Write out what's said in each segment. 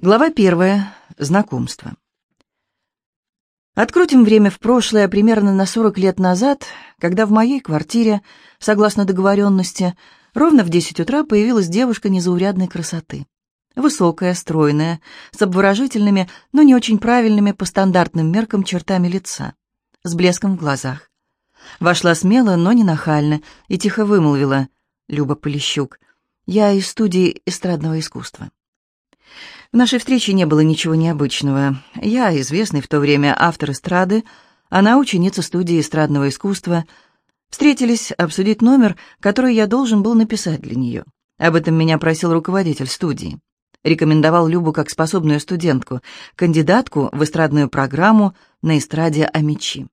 Глава первая. Знакомство. Открутим время в прошлое, примерно на 40 лет назад, когда в моей квартире, согласно договоренности, ровно в 10 утра появилась девушка незаурядной красоты. Высокая, стройная, с обворожительными, но не очень правильными по стандартным меркам чертами лица, с блеском в глазах. Вошла смело, но не нахально, и тихо вымолвила Люба Полищук. «Я из студии эстрадного искусства». В нашей встрече не было ничего необычного. Я, известный в то время автор эстрады, она ученица студии эстрадного искусства. Встретились обсудить номер, который я должен был написать для нее. Об этом меня просил руководитель студии. Рекомендовал Любу как способную студентку, кандидатку в эстрадную программу на эстраде Амичи.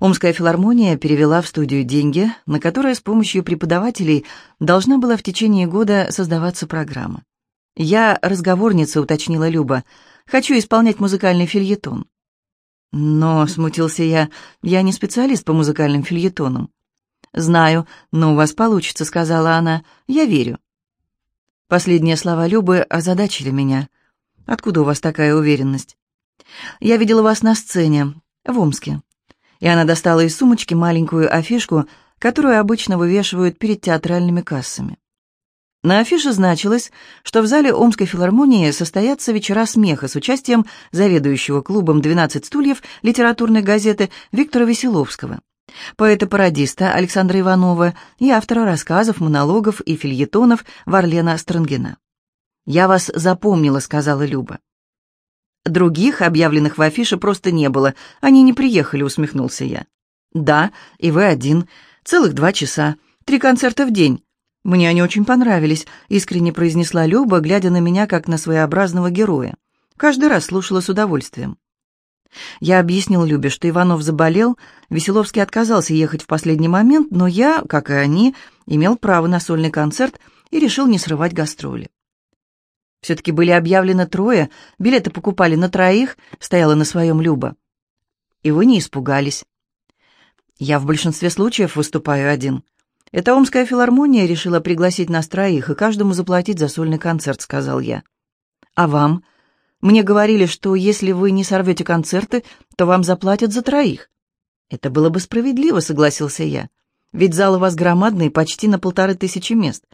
Омская филармония перевела в студию деньги, на которые с помощью преподавателей должна была в течение года создаваться программа. «Я разговорница», — уточнила Люба. «Хочу исполнять музыкальный фильетон». «Но», — смутился я, — «я не специалист по музыкальным фильетонам». «Знаю, но у вас получится», — сказала она. «Я верю». Последние слова Любы озадачили меня. «Откуда у вас такая уверенность?» «Я видела вас на сцене, в Омске». И она достала из сумочки маленькую афишку, которую обычно вывешивают перед театральными кассами. На афише значилось, что в зале Омской филармонии состоятся вечера смеха с участием заведующего клубом «12 стульев» литературной газеты Виктора Веселовского, поэта-пародиста Александра Иванова и автора рассказов, монологов и фильетонов Варлена Странгина. «Я вас запомнила», — сказала Люба. «Других, объявленных в афише, просто не было. Они не приехали», — усмехнулся я. «Да, и вы один. Целых два часа. Три концерта в день. «Мне они очень понравились», — искренне произнесла Люба, глядя на меня как на своеобразного героя. Каждый раз слушала с удовольствием. Я объяснил Любе, что Иванов заболел, Веселовский отказался ехать в последний момент, но я, как и они, имел право на сольный концерт и решил не срывать гастроли. Все-таки были объявлены трое, билеты покупали на троих, стояла на своем Люба. И вы не испугались. Я в большинстве случаев выступаю один. «Это Омская филармония решила пригласить нас троих и каждому заплатить за сольный концерт», — сказал я. «А вам? Мне говорили, что если вы не сорвете концерты, то вам заплатят за троих». «Это было бы справедливо», — согласился я. «Ведь зал у вас громадный, почти на полторы тысячи мест.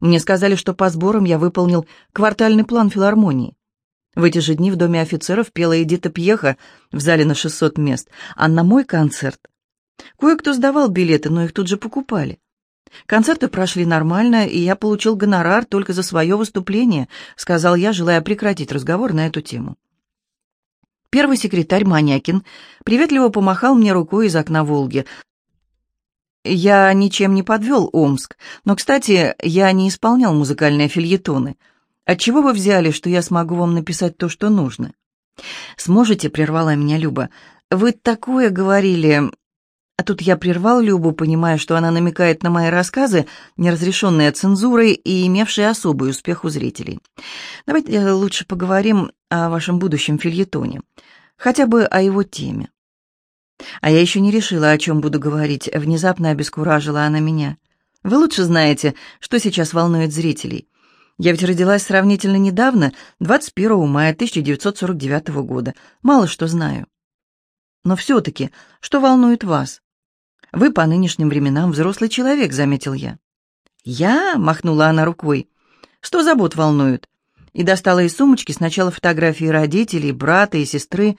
Мне сказали, что по сборам я выполнил квартальный план филармонии. В эти же дни в Доме офицеров пела Эдита Пьеха в зале на 600 мест, а на мой концерт кое-кто сдавал билеты, но их тут же покупали. Концерты прошли нормально, и я получил гонорар только за свое выступление, сказал я, желая прекратить разговор на эту тему. Первый секретарь Манякин приветливо помахал мне рукой из окна «Волги». Я ничем не подвел Омск, но, кстати, я не исполнял музыкальные фильетоны. Отчего вы взяли, что я смогу вам написать то, что нужно? «Сможете?» — прервала меня Люба. «Вы такое говорили, а тут я прервал Любу, понимая, что она намекает на мои рассказы, неразрешенные цензурой и имевшие особый успех у зрителей. Давайте лучше поговорим о вашем будущем фильетоне, хотя бы о его теме. А я еще не решила, о чем буду говорить, внезапно обескуражила она меня. Вы лучше знаете, что сейчас волнует зрителей. Я ведь родилась сравнительно недавно, 21 мая 1949 года. Мало что знаю. Но все-таки, что волнует вас? Вы по нынешним временам взрослый человек», — заметил я. «Я?» — махнула она рукой. «Что забот волнует?» И достала из сумочки сначала фотографии родителей, брата и сестры,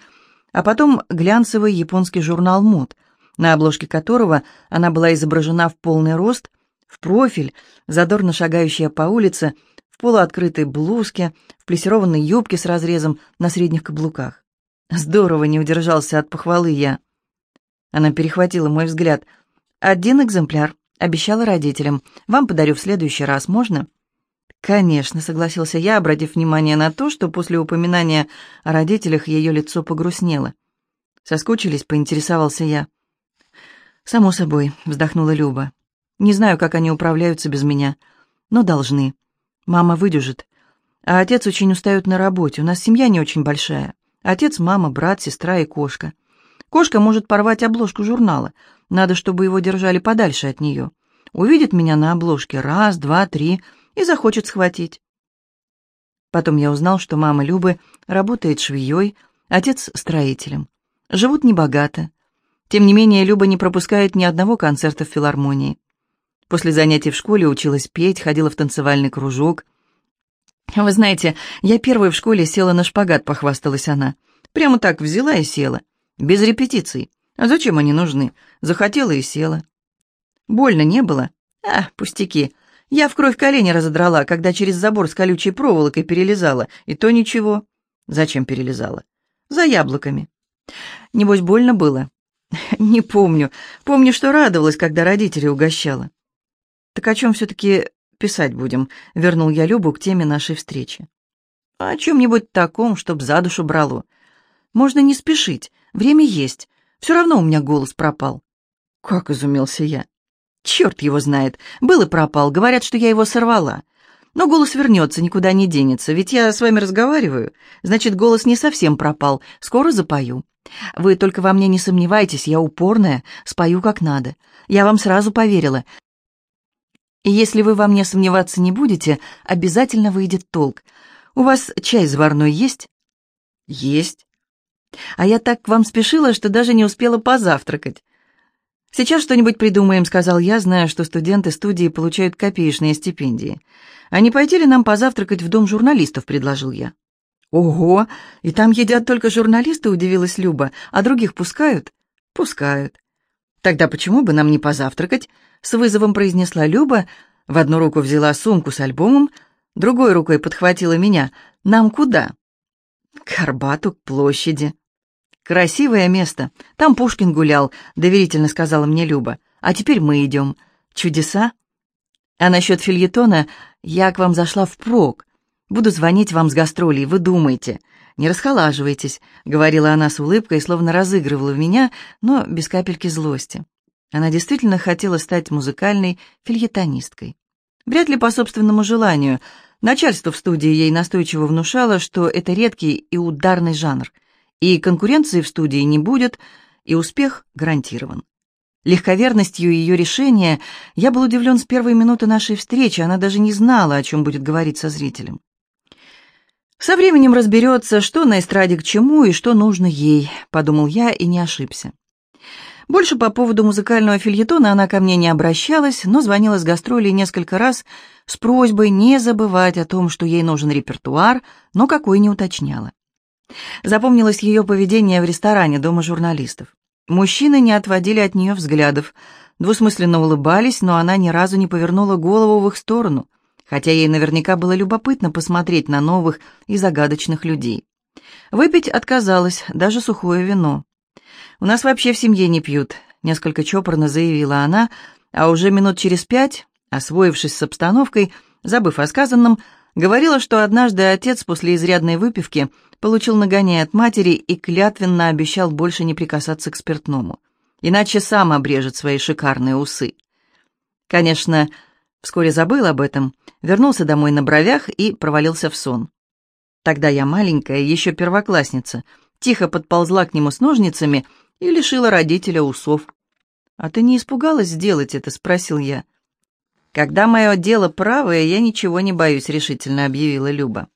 а потом глянцевый японский журнал «Мод», на обложке которого она была изображена в полный рост, в профиль, задорно шагающая по улице, в полуоткрытой блузке, в плесированной юбке с разрезом на средних каблуках. Здорово не удержался от похвалы я. Она перехватила мой взгляд. «Один экземпляр. Обещала родителям. Вам подарю в следующий раз. Можно?» «Конечно», — согласился я, обратив внимание на то, что после упоминания о родителях ее лицо погрустнело. «Соскучились?» — поинтересовался я. «Само собой», — вздохнула Люба. «Не знаю, как они управляются без меня, но должны. Мама выдержит. А отец очень устает на работе. У нас семья не очень большая. Отец, мама, брат, сестра и кошка. Кошка может порвать обложку журнала. Надо, чтобы его держали подальше от нее. Увидит меня на обложке раз, два, три и захочет схватить. Потом я узнал, что мама Любы работает швеей, отец — строителем. Живут небогато. Тем не менее, Люба не пропускает ни одного концерта в филармонии. После занятий в школе училась петь, ходила в танцевальный кружок. «Вы знаете, я первой в школе села на шпагат», — похвасталась она. «Прямо так взяла и села. Без репетиций. А зачем они нужны? Захотела и села». «Больно не было?» «А, пустяки. Я в кровь колени разодрала, когда через забор с колючей проволокой перелезала. И то ничего». «Зачем перелезала?» «За яблоками». «Небось, больно было?» «Не помню. Помню, что радовалась, когда родители угощала». «Так о чем все-таки писать будем?» — вернул я Любу к теме нашей встречи. «О чем-нибудь таком, чтоб за душу брало. Можно не спешить, время есть. Все равно у меня голос пропал». «Как?» — изумился я. «Черт его знает. Был и пропал. Говорят, что я его сорвала. Но голос вернется, никуда не денется. Ведь я с вами разговариваю. Значит, голос не совсем пропал. Скоро запою. Вы только во мне не сомневайтесь, я упорная, спою как надо. Я вам сразу поверила. И если вы во мне сомневаться не будете, обязательно выйдет толк. У вас чай заварной есть? Есть. А я так к вам спешила, что даже не успела позавтракать. Сейчас что-нибудь придумаем, сказал я, зная, что студенты студии получают копеечные стипендии. А не пойти ли нам позавтракать в дом журналистов, предложил я. Ого, и там едят только журналисты, удивилась Люба, а других пускают? Пускают. Тогда почему бы нам не позавтракать? с вызовом произнесла Люба, в одну руку взяла сумку с альбомом, другой рукой подхватила меня. «Нам куда?» «К Арбату, к площади». «Красивое место. Там Пушкин гулял», — доверительно сказала мне Люба. «А теперь мы идем. Чудеса?» «А насчет фильетона я к вам зашла впрок. Буду звонить вам с гастролей, вы думаете. Не расхолаживайтесь», — говорила она с улыбкой, словно разыгрывала в меня, но без капельки злости. Она действительно хотела стать музыкальной фильетонисткой. Вряд ли по собственному желанию. Начальство в студии ей настойчиво внушало, что это редкий и ударный жанр, и конкуренции в студии не будет, и успех гарантирован. Легковерностью ее решения я был удивлен с первой минуты нашей встречи, она даже не знала, о чем будет говорить со зрителем. «Со временем разберется, что на эстраде к чему и что нужно ей», — подумал я и не ошибся. Больше по поводу музыкального фильетона она ко мне не обращалась, но звонила с гастролей несколько раз с просьбой не забывать о том, что ей нужен репертуар, но какой не уточняла. Запомнилось ее поведение в ресторане Дома журналистов. Мужчины не отводили от нее взглядов, двусмысленно улыбались, но она ни разу не повернула голову в их сторону, хотя ей наверняка было любопытно посмотреть на новых и загадочных людей. Выпить отказалась, даже сухое вино. «У нас вообще в семье не пьют», — несколько чопорно заявила она, а уже минут через пять, освоившись с обстановкой, забыв о сказанном, говорила, что однажды отец после изрядной выпивки получил нагоняй от матери и клятвенно обещал больше не прикасаться к спиртному, иначе сам обрежет свои шикарные усы. Конечно, вскоре забыл об этом, вернулся домой на бровях и провалился в сон. Тогда я маленькая, еще первоклассница, тихо подползла к нему с ножницами и лишила родителя усов. «А ты не испугалась сделать это?» — спросил я. «Когда мое дело правое, я ничего не боюсь», — решительно объявила Люба.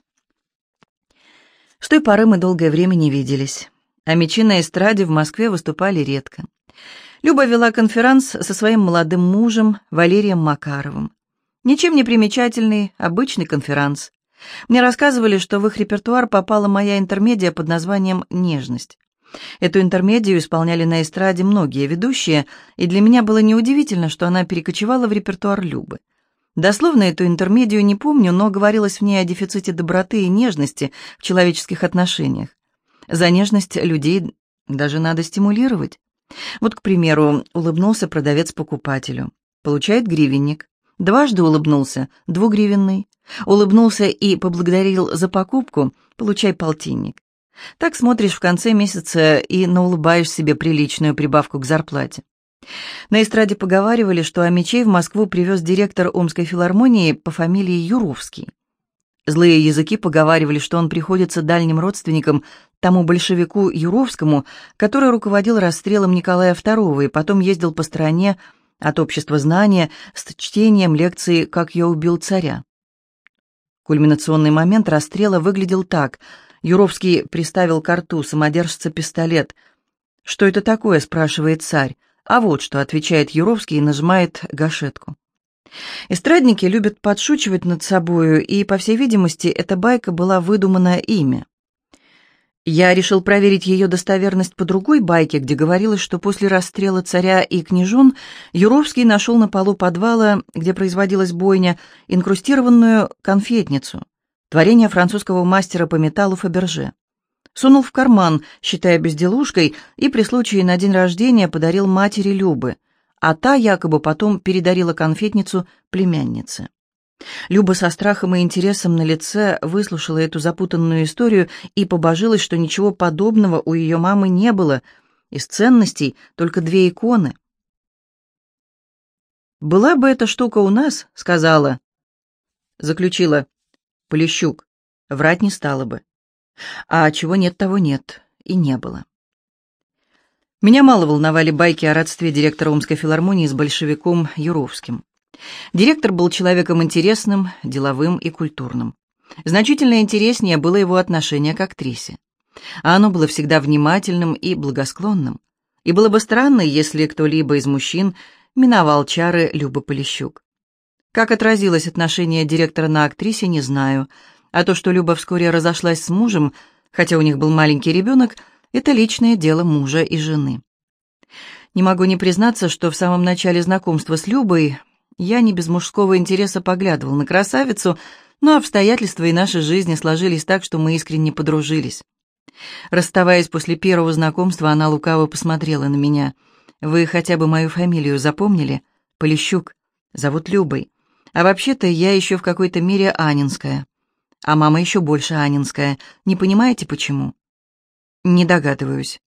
С той поры мы долгое время не виделись, а мечи на эстраде в Москве выступали редко. Люба вела конферанс со своим молодым мужем Валерием Макаровым. Ничем не примечательный, обычный конферанс. Мне рассказывали, что в их репертуар попала моя интермедия под названием «Нежность». Эту интермедию исполняли на эстраде многие ведущие, и для меня было неудивительно, что она перекочевала в репертуар Любы. Дословно эту интермедию не помню, но говорилось в ней о дефиците доброты и нежности в человеческих отношениях. За нежность людей даже надо стимулировать. Вот, к примеру, улыбнулся продавец покупателю. Получает гривенник. Дважды улыбнулся, двугривенный. Улыбнулся и поблагодарил за покупку, получай полтинник. Так смотришь в конце месяца и наулыбаешь себе приличную прибавку к зарплате. На эстраде поговаривали, что Амичей в Москву привез директор Омской филармонии по фамилии Юровский. Злые языки поговаривали, что он приходится дальним родственником тому большевику Юровскому, который руководил расстрелом Николая II и потом ездил по стране от общества знания с чтением лекции «Как я убил царя». Кульминационный момент расстрела выглядел так. Юровский приставил к рту самодержца пистолет. «Что это такое?» — спрашивает царь. «А вот что», — отвечает Юровский и нажимает гашетку. Эстрадники любят подшучивать над собою, и, по всей видимости, эта байка была выдумана ими. Я решил проверить ее достоверность по другой байке, где говорилось, что после расстрела царя и княжон Юровский нашел на полу подвала, где производилась бойня, инкрустированную конфетницу, творение французского мастера по металлу Фаберже. Сунул в карман, считая безделушкой, и при случае на день рождения подарил матери Любы, а та якобы потом передарила конфетницу племяннице. Люба со страхом и интересом на лице выслушала эту запутанную историю и побожилась, что ничего подобного у ее мамы не было, из ценностей только две иконы. «Была бы эта штука у нас», — сказала, заключила Полищук, врать не стала бы. А чего нет, того нет, и не было. Меня мало волновали байки о родстве директора Омской филармонии с большевиком Юровским. Директор был человеком интересным, деловым и культурным. Значительно интереснее было его отношение к актрисе. А оно было всегда внимательным и благосклонным. И было бы странно, если кто-либо из мужчин миновал чары Любы Полищук. Как отразилось отношение директора на актрисе, не знаю. А то, что Люба вскоре разошлась с мужем, хотя у них был маленький ребенок, это личное дело мужа и жены. Не могу не признаться, что в самом начале знакомства с Любой я не без мужского интереса поглядывал на красавицу, но обстоятельства и нашей жизни сложились так, что мы искренне подружились. Расставаясь после первого знакомства, она лукаво посмотрела на меня. «Вы хотя бы мою фамилию запомнили? Полищук. Зовут Любой. А вообще-то я еще в какой-то мере Анинская. А мама еще больше Анинская. Не понимаете, почему?» «Не догадываюсь».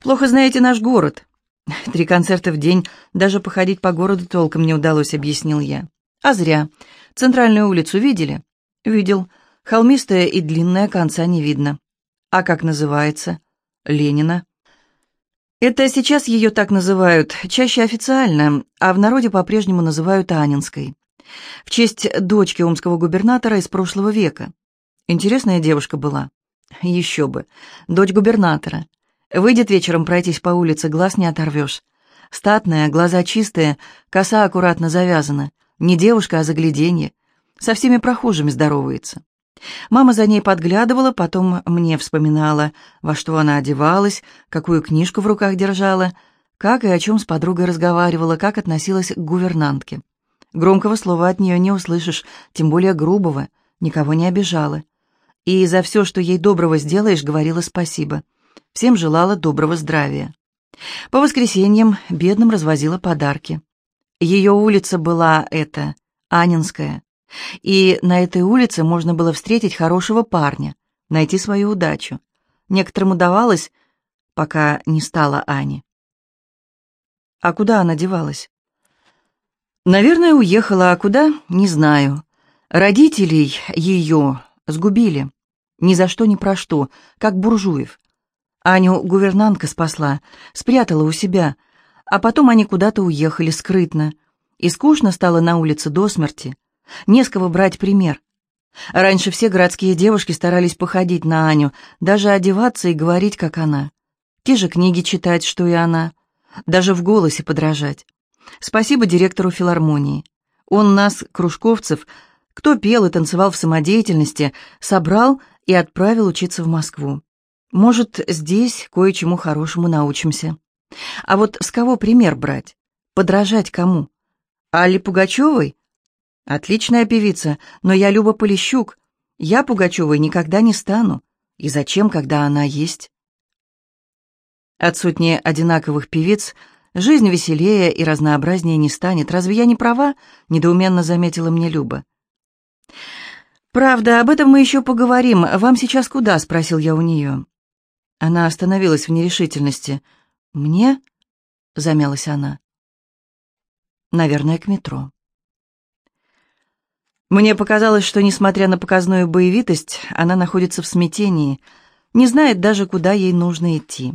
«Плохо знаете наш город. Три концерта в день, даже походить по городу толком не удалось, объяснил я. А зря. Центральную улицу видели? Видел. Холмистая и длинная, конца не видно. А как называется? Ленина. Это сейчас ее так называют, чаще официально, а в народе по-прежнему называют Анинской. В честь дочки омского губернатора из прошлого века. Интересная девушка была. Еще бы. Дочь губернатора. Выйдет вечером пройтись по улице, глаз не оторвешь. Статная, глаза чистые, коса аккуратно завязана. Не девушка, а загляденье. Со всеми прохожими здоровается. Мама за ней подглядывала, потом мне вспоминала, во что она одевалась, какую книжку в руках держала, как и о чем с подругой разговаривала, как относилась к гувернантке. Громкого слова от нее не услышишь, тем более грубого, никого не обижала. И за все, что ей доброго сделаешь, говорила спасибо всем желала доброго здравия. По воскресеньям бедным развозила подарки. Ее улица была эта, Анинская, и на этой улице можно было встретить хорошего парня, найти свою удачу. Некоторым удавалось, пока не стала Ани. А куда она девалась? Наверное, уехала, а куда — не знаю. Родителей ее сгубили. Ни за что, ни про что, как буржуев. Аню гувернантка спасла, спрятала у себя, а потом они куда-то уехали скрытно. И скучно стало на улице до смерти. Не с кого брать пример. Раньше все городские девушки старались походить на Аню, даже одеваться и говорить, как она. Те же книги читать, что и она. Даже в голосе подражать. Спасибо директору филармонии. Он нас, кружковцев, кто пел и танцевал в самодеятельности, собрал и отправил учиться в Москву. Может, здесь кое-чему хорошему научимся. А вот с кого пример брать? Подражать кому? Алле Пугачевой? Отличная певица, но я Люба Полищук. Я Пугачевой никогда не стану. И зачем, когда она есть? От сотни одинаковых певиц жизнь веселее и разнообразнее не станет. Разве я не права? Недоуменно заметила мне Люба. «Правда, об этом мы еще поговорим. Вам сейчас куда?» — спросил я у нее. Она остановилась в нерешительности. «Мне?» — замялась она. «Наверное, к метро». Мне показалось, что, несмотря на показную боевитость, она находится в смятении, не знает даже, куда ей нужно идти.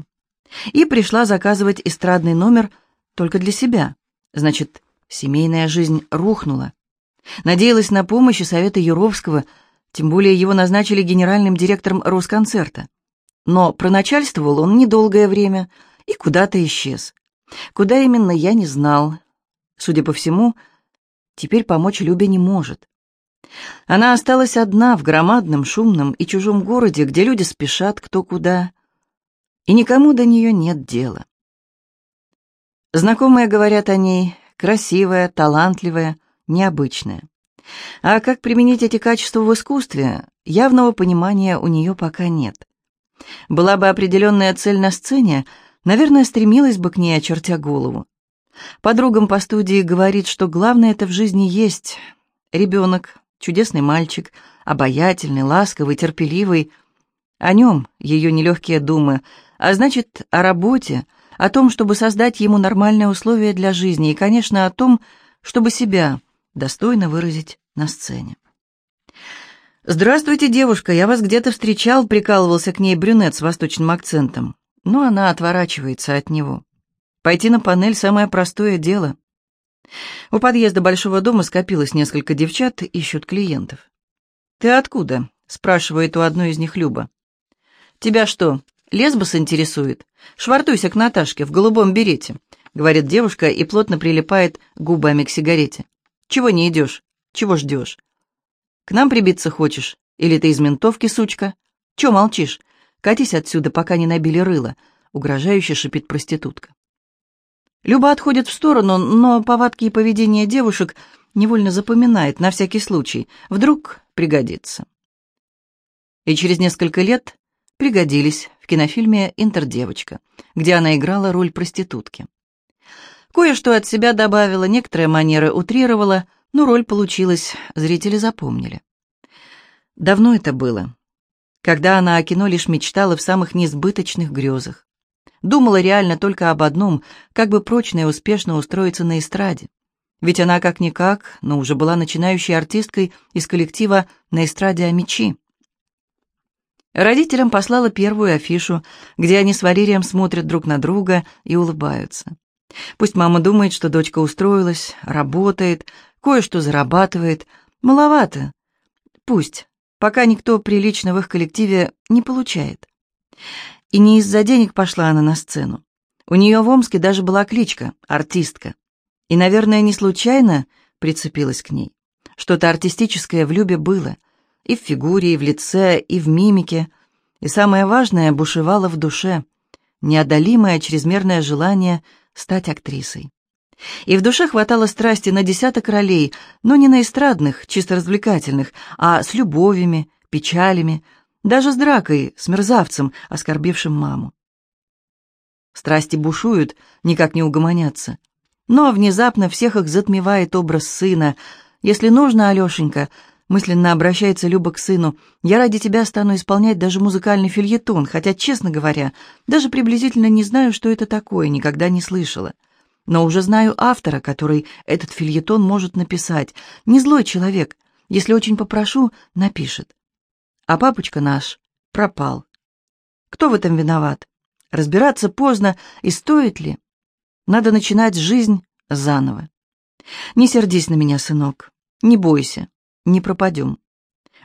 И пришла заказывать эстрадный номер только для себя. Значит, семейная жизнь рухнула. Надеялась на помощь и советы Юровского, тем более его назначили генеральным директором Росконцерта. Но проначальствовал он недолгое время и куда-то исчез. Куда именно, я не знал. Судя по всему, теперь помочь Любе не может. Она осталась одна в громадном, шумном и чужом городе, где люди спешат кто куда, и никому до нее нет дела. Знакомые говорят о ней красивая, талантливая, необычная. А как применить эти качества в искусстве, явного понимания у нее пока нет. Была бы определенная цель на сцене, наверное, стремилась бы к ней, очертя голову. Подругам по студии говорит, что главное это в жизни есть. Ребенок, чудесный мальчик, обаятельный, ласковый, терпеливый. О нем ее нелегкие думы, а значит, о работе, о том, чтобы создать ему нормальные условия для жизни и, конечно, о том, чтобы себя достойно выразить на сцене. «Здравствуйте, девушка, я вас где-то встречал», — прикалывался к ней брюнет с восточным акцентом. Но она отворачивается от него. Пойти на панель — самое простое дело. У подъезда большого дома скопилось несколько девчат, ищут клиентов. «Ты откуда?» — спрашивает у одной из них Люба. «Тебя что, лесбос интересует? Швартуйся к Наташке в голубом берете», — говорит девушка и плотно прилипает губами к сигарете. «Чего не идешь? Чего ждешь? К нам прибиться хочешь? Или ты из ментовки, сучка? Че молчишь? Катись отсюда, пока не набили рыло», — угрожающе шипит проститутка. Люба отходит в сторону, но повадки и поведение девушек невольно запоминает, на всякий случай. Вдруг пригодится. И через несколько лет пригодились в кинофильме «Интердевочка», где она играла роль проститутки. Кое-что от себя добавила, некоторые манеры утрировала, но роль получилась, зрители запомнили. Давно это было, когда она о кино лишь мечтала в самых несбыточных грезах. Думала реально только об одном, как бы прочно и успешно устроиться на эстраде. Ведь она как-никак, но уже была начинающей артисткой из коллектива «На эстраде о мечи». Родителям послала первую афишу, где они с Валерием смотрят друг на друга и улыбаются. Пусть мама думает, что дочка устроилась, работает, кое-что зарабатывает. Маловато. Пусть, пока никто прилично в их коллективе не получает. И не из-за денег пошла она на сцену. У нее в Омске даже была кличка «Артистка». И, наверное, не случайно прицепилась к ней. Что-то артистическое в Любе было. И в фигуре, и в лице, и в мимике. И самое важное, бушевало в душе. Неодолимое чрезмерное желание стать актрисой. И в душе хватало страсти на десяток ролей, но не на эстрадных, чисто развлекательных, а с любовями, печалями, даже с дракой, с мерзавцем, оскорбившим маму. Страсти бушуют, никак не угомонятся. Но внезапно всех их затмевает образ сына. «Если нужно, Алешенька», — мысленно обращается Люба к сыну, «я ради тебя стану исполнять даже музыкальный фильетон, хотя, честно говоря, даже приблизительно не знаю, что это такое, никогда не слышала. Но уже знаю автора, который этот фильетон может написать. Не злой человек. Если очень попрошу, напишет а папочка наш пропал. Кто в этом виноват? Разбираться поздно, и стоит ли? Надо начинать жизнь заново. Не сердись на меня, сынок, не бойся, не пропадем.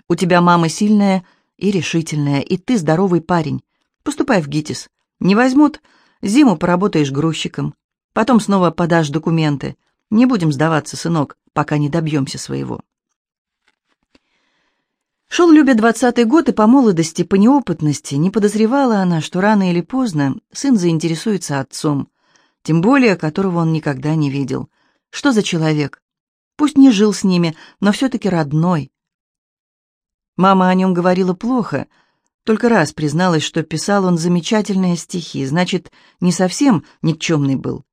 У тебя мама сильная и решительная, и ты здоровый парень. Поступай в ГИТИС. Не возьмут, зиму поработаешь грузчиком. Потом снова подашь документы. Не будем сдаваться, сынок, пока не добьемся своего. Шел Любе двадцатый год, и по молодости, по неопытности не подозревала она, что рано или поздно сын заинтересуется отцом, тем более которого он никогда не видел. Что за человек? Пусть не жил с ними, но все-таки родной. Мама о нем говорила плохо, только раз призналась, что писал он замечательные стихи, значит, не совсем никчемный был.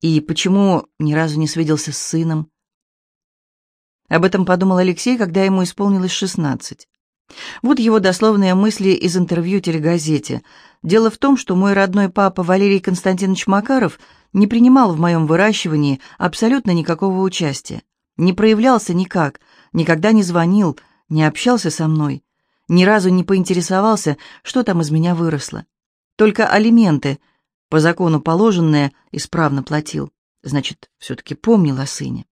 И почему ни разу не свиделся с сыном? Об этом подумал Алексей, когда ему исполнилось шестнадцать. Вот его дословные мысли из интервью телегазете. «Дело в том, что мой родной папа Валерий Константинович Макаров не принимал в моем выращивании абсолютно никакого участия, не проявлялся никак, никогда не звонил, не общался со мной, ни разу не поинтересовался, что там из меня выросло. Только алименты, по закону положенные, исправно платил. Значит, все-таки помнил о сыне.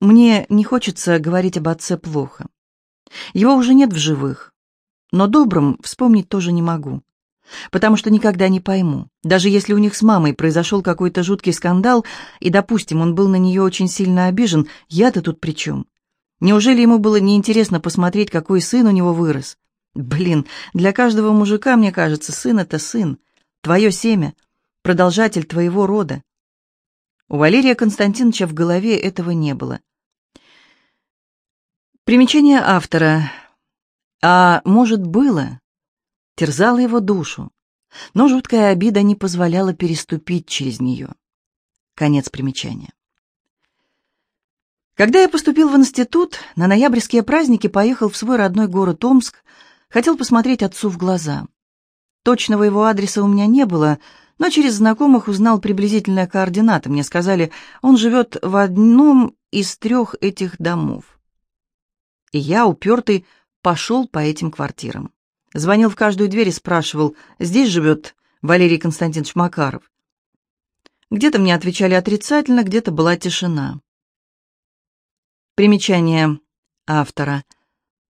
Мне не хочется говорить об отце плохо. Его уже нет в живых, но добрым вспомнить тоже не могу, потому что никогда не пойму. Даже если у них с мамой произошел какой-то жуткий скандал, и, допустим, он был на нее очень сильно обижен, я-то тут при чем? Неужели ему было неинтересно посмотреть, какой сын у него вырос? Блин, для каждого мужика, мне кажется, сын — это сын, твое семя, продолжатель твоего рода. У Валерия Константиновича в голове этого не было. Примечание автора. А может, было? Терзало его душу, но жуткая обида не позволяла переступить через нее. Конец примечания. Когда я поступил в институт, на ноябрьские праздники поехал в свой родной город Омск, хотел посмотреть отцу в глаза. Точного его адреса у меня не было, но через знакомых узнал приблизительные координаты. Мне сказали, он живет в одном из трех этих домов. И я, упертый, пошел по этим квартирам. Звонил в каждую дверь и спрашивал, здесь живет Валерий Константинович Макаров. Где-то мне отвечали отрицательно, где-то была тишина. Примечание автора.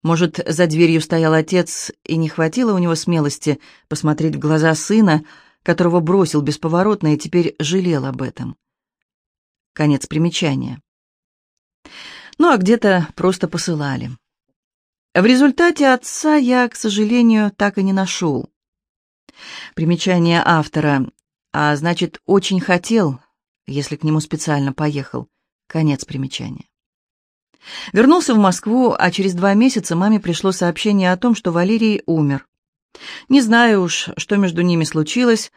Может, за дверью стоял отец, и не хватило у него смелости посмотреть в глаза сына, которого бросил бесповоротно и теперь жалел об этом. Конец примечания ну а где-то просто посылали. В результате отца я, к сожалению, так и не нашел. Примечание автора. А значит, очень хотел, если к нему специально поехал. Конец примечания. Вернулся в Москву, а через два месяца маме пришло сообщение о том, что Валерий умер. Не знаю уж, что между ними случилось,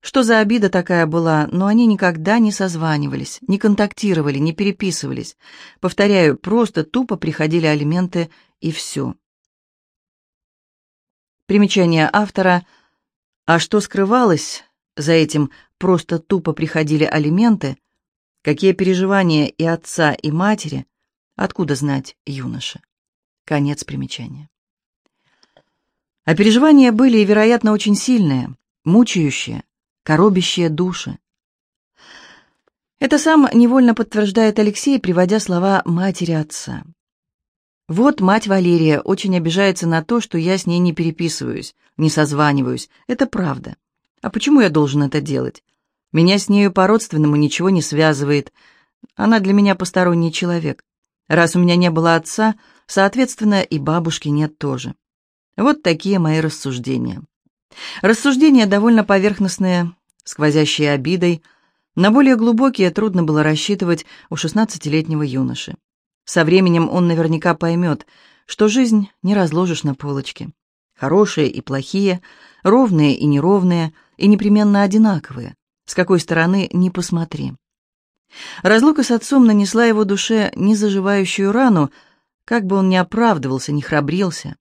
что за обида такая была, но они никогда не созванивались, не контактировали, не переписывались. Повторяю, просто тупо приходили алименты и все. Примечание автора. А что скрывалось за этим «просто тупо приходили алименты», какие переживания и отца, и матери, откуда знать юноше? Конец примечания. А переживания были, вероятно, очень сильные, мучающие, коробящие души. Это сам невольно подтверждает Алексей, приводя слова матери отца. Вот мать Валерия очень обижается на то, что я с ней не переписываюсь, не созваниваюсь. Это правда. А почему я должен это делать? Меня с нею по-родственному ничего не связывает. Она для меня посторонний человек. Раз у меня не было отца, соответственно, и бабушки нет тоже. Вот такие мои рассуждения. Рассуждения довольно поверхностные, сквозящие обидой. На более глубокие трудно было рассчитывать у шестнадцатилетнего юноши. Со временем он наверняка поймет, что жизнь не разложишь на полочке. Хорошие и плохие, ровные и неровные, и непременно одинаковые, с какой стороны ни посмотри. Разлука с отцом нанесла его душе незаживающую рану, как бы он ни оправдывался, ни храбрился.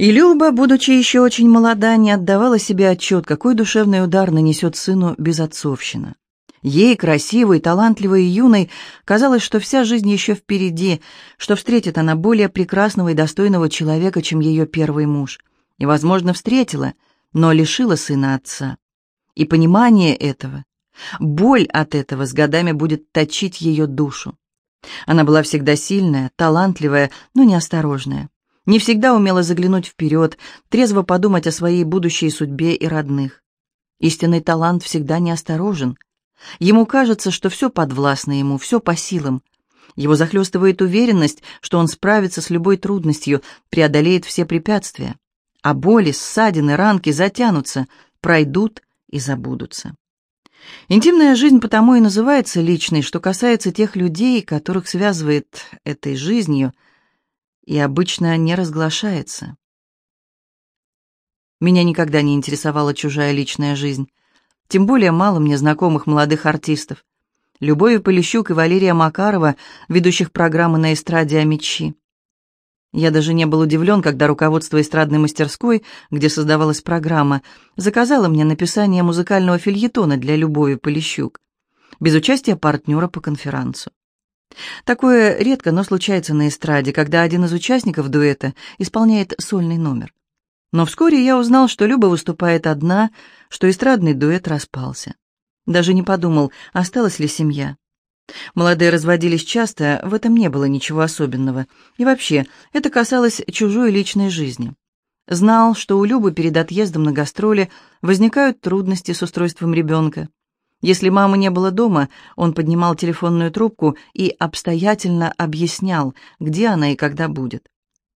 И Люба, будучи еще очень молода, не отдавала себе отчет, какой душевный удар нанесет сыну безотцовщина. Ей, красивой, талантливой и юной, казалось, что вся жизнь еще впереди, что встретит она более прекрасного и достойного человека, чем ее первый муж. И, возможно, встретила, но лишила сына отца. И понимание этого, боль от этого с годами будет точить ее душу. Она была всегда сильная, талантливая, но неосторожная не всегда умела заглянуть вперед, трезво подумать о своей будущей судьбе и родных. Истинный талант всегда неосторожен. Ему кажется, что все подвластно ему, все по силам. Его захлестывает уверенность, что он справится с любой трудностью, преодолеет все препятствия. А боли, ссадины, ранки затянутся, пройдут и забудутся. Интимная жизнь потому и называется личной, что касается тех людей, которых связывает этой жизнью – и обычно не разглашается. Меня никогда не интересовала чужая личная жизнь, тем более мало мне знакомых молодых артистов. Любовь Полищук и Валерия Макарова, ведущих программы на эстраде «Амичи». Я даже не был удивлен, когда руководство эстрадной мастерской, где создавалась программа, заказало мне написание музыкального фильетона для Любови Полищук, без участия партнера по конферансу. Такое редко, но случается на эстраде, когда один из участников дуэта исполняет сольный номер. Но вскоре я узнал, что Люба выступает одна, что эстрадный дуэт распался. Даже не подумал, осталась ли семья. Молодые разводились часто, в этом не было ничего особенного. И вообще, это касалось чужой личной жизни. Знал, что у Любы перед отъездом на гастроли возникают трудности с устройством ребенка. Если мамы не было дома, он поднимал телефонную трубку и обстоятельно объяснял, где она и когда будет.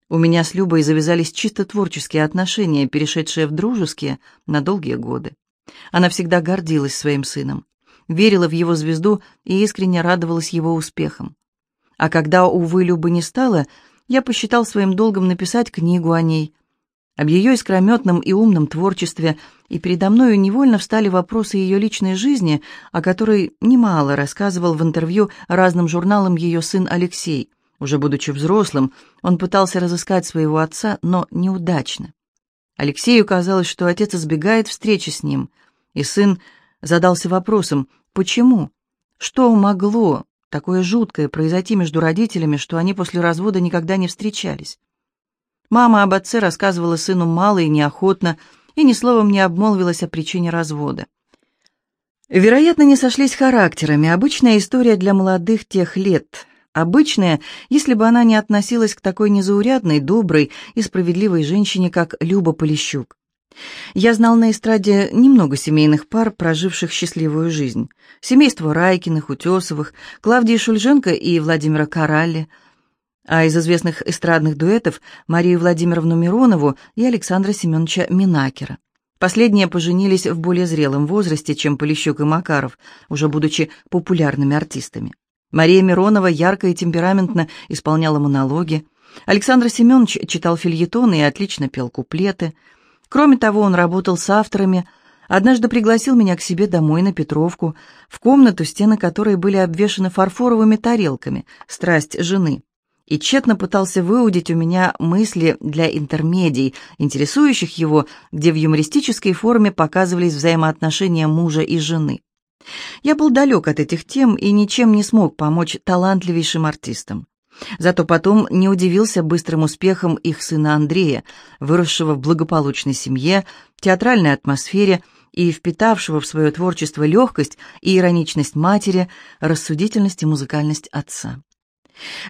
У меня с Любой завязались чисто творческие отношения, перешедшие в дружеские на долгие годы. Она всегда гордилась своим сыном верила в его звезду и искренне радовалась его успехам. А когда, увы, Любы не стало, я посчитал своим долгом написать книгу о ней, об ее искрометном и умном творчестве, и передо мною невольно встали вопросы ее личной жизни, о которой немало рассказывал в интервью разным журналам ее сын Алексей. Уже будучи взрослым, он пытался разыскать своего отца, но неудачно. Алексею казалось, что отец избегает встречи с ним, и сын задался вопросом, почему? Что могло такое жуткое произойти между родителями, что они после развода никогда не встречались? Мама об отце рассказывала сыну мало и неохотно, и ни словом не обмолвилась о причине развода. Вероятно, не сошлись характерами. Обычная история для молодых тех лет. Обычная, если бы она не относилась к такой незаурядной, доброй и справедливой женщине, как Люба Полищук. Я знал на эстраде немного семейных пар, проживших счастливую жизнь. Семейство Райкиных, Утесовых, Клавдии Шульженко и Владимира Каралли, а из известных эстрадных дуэтов Марию Владимировну Миронову и Александра Семеновича Минакера. Последние поженились в более зрелом возрасте, чем Полищук и Макаров, уже будучи популярными артистами. Мария Миронова ярко и темпераментно исполняла монологи. Александр Семенович читал фильетоны и отлично пел куплеты – Кроме того, он работал с авторами, однажды пригласил меня к себе домой на Петровку, в комнату, стены которой были обвешаны фарфоровыми тарелками, страсть жены, и тщетно пытался выудить у меня мысли для интермедий, интересующих его, где в юмористической форме показывались взаимоотношения мужа и жены. Я был далек от этих тем и ничем не смог помочь талантливейшим артистам. Зато потом не удивился быстрым успехом их сына Андрея, выросшего в благополучной семье, театральной атмосфере и впитавшего в свое творчество легкость и ироничность матери, рассудительность и музыкальность отца.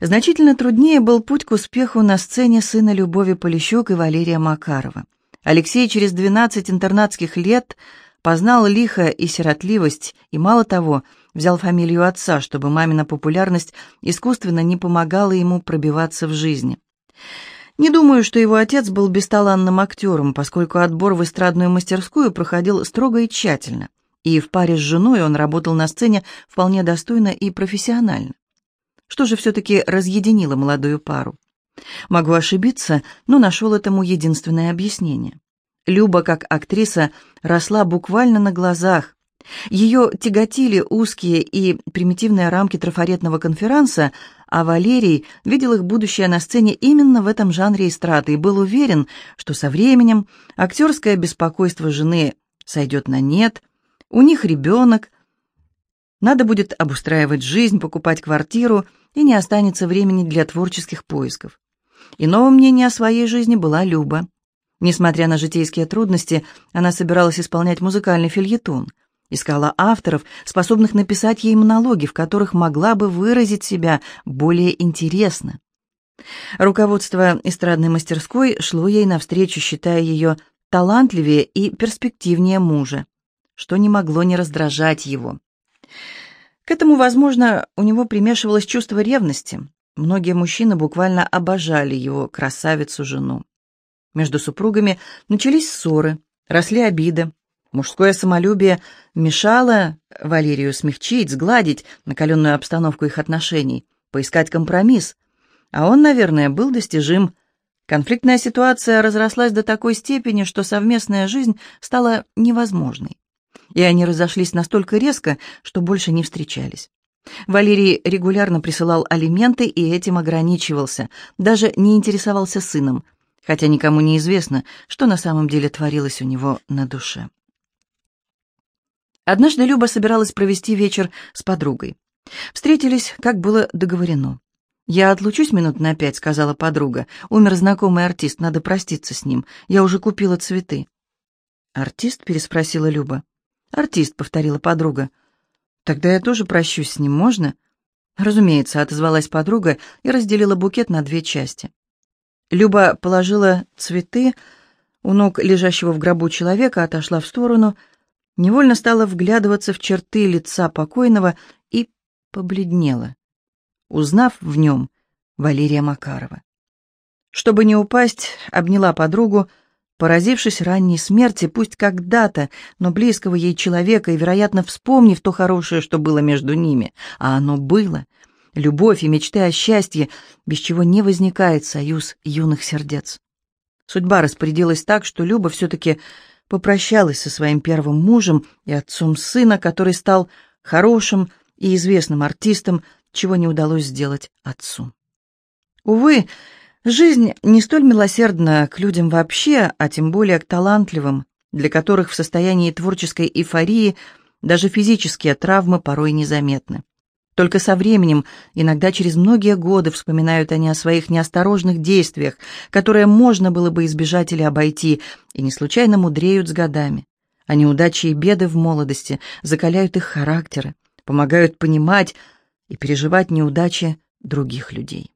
Значительно труднее был путь к успеху на сцене сына Любови Полищук и Валерия Макарова. Алексей через 12 интернатских лет познал лихо и сиротливость, и, мало того, взял фамилию отца, чтобы мамина популярность искусственно не помогала ему пробиваться в жизни. Не думаю, что его отец был бесталанным актером, поскольку отбор в эстрадную мастерскую проходил строго и тщательно, и в паре с женой он работал на сцене вполне достойно и профессионально. Что же все-таки разъединило молодую пару? Могу ошибиться, но нашел этому единственное объяснение. Люба, как актриса, росла буквально на глазах, ее тяготили узкие и примитивные рамки трафаретного конферанса, а Валерий видел их будущее на сцене именно в этом жанре эстрады и был уверен, что со временем актерское беспокойство жены сойдет на нет, у них ребенок, надо будет обустраивать жизнь, покупать квартиру, и не останется времени для творческих поисков. Иного мнения о своей жизни была Люба. Несмотря на житейские трудности, она собиралась исполнять музыкальный фильетон – Искала авторов, способных написать ей монологи, в которых могла бы выразить себя более интересно. Руководство эстрадной мастерской шло ей навстречу, считая ее талантливее и перспективнее мужа, что не могло не раздражать его. К этому, возможно, у него примешивалось чувство ревности. Многие мужчины буквально обожали его красавицу-жену. Между супругами начались ссоры, росли обиды, Мужское самолюбие мешало Валерию смягчить, сгладить накаленную обстановку их отношений, поискать компромисс. А он, наверное, был достижим. Конфликтная ситуация разрослась до такой степени, что совместная жизнь стала невозможной. И они разошлись настолько резко, что больше не встречались. Валерий регулярно присылал алименты и этим ограничивался, даже не интересовался сыном, хотя никому не известно, что на самом деле творилось у него на душе. Однажды Люба собиралась провести вечер с подругой. Встретились, как было договорено. «Я отлучусь минут на пять», — сказала подруга. «Умер знакомый артист, надо проститься с ним. Я уже купила цветы». «Артист?» — переспросила Люба. «Артист», — повторила подруга. «Тогда я тоже прощусь с ним, можно?» Разумеется, отозвалась подруга и разделила букет на две части. Люба положила цветы у ног лежащего в гробу человека, отошла в сторону, невольно стала вглядываться в черты лица покойного и побледнела, узнав в нем Валерия Макарова. Чтобы не упасть, обняла подругу, поразившись ранней смерти, пусть когда-то, но близкого ей человека, и, вероятно, вспомнив то хорошее, что было между ними, а оно было, любовь и мечты о счастье, без чего не возникает союз юных сердец. Судьба распорядилась так, что Люба все-таки попрощалась со своим первым мужем и отцом сына, который стал хорошим и известным артистом, чего не удалось сделать отцу. Увы, Жизнь не столь милосердна к людям вообще, а тем более к талантливым, для которых в состоянии творческой эйфории даже физические травмы порой незаметны. Только со временем, иногда через многие годы, вспоминают они о своих неосторожных действиях, которые можно было бы избежать или обойти, и не случайно мудреют с годами. А неудачи и беды в молодости закаляют их характеры, помогают понимать и переживать неудачи других людей.